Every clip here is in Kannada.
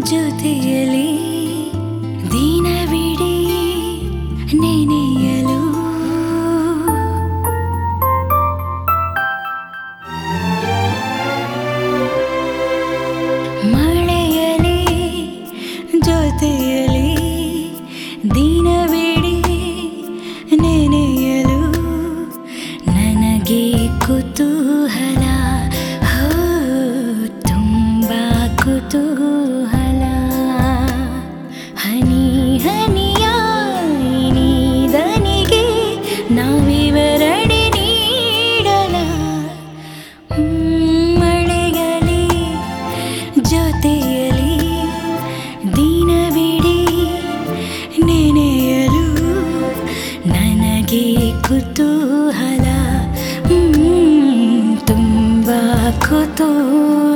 ಜೊತೆಯಲಿ ದಿನವಿಡೀ ನೆನೆಯಲು. ಮಳೆಯಲಿ ಜೊತೆಯಲಿ ದಿನ ಕುತೂಹಲ ತುಂಬ ಕುತೂಹಲ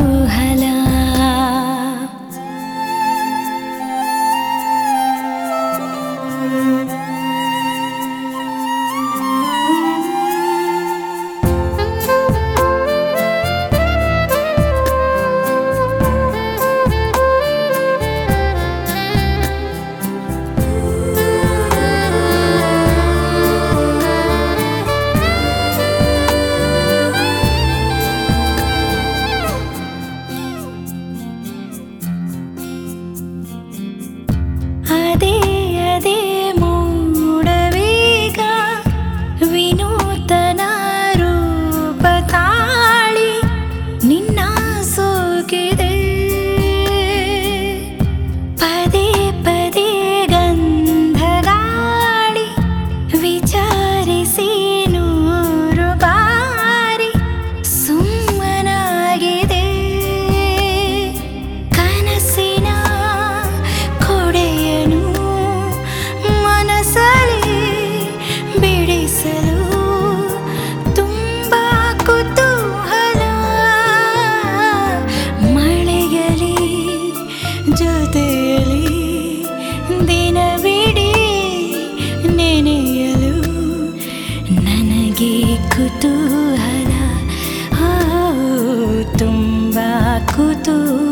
aku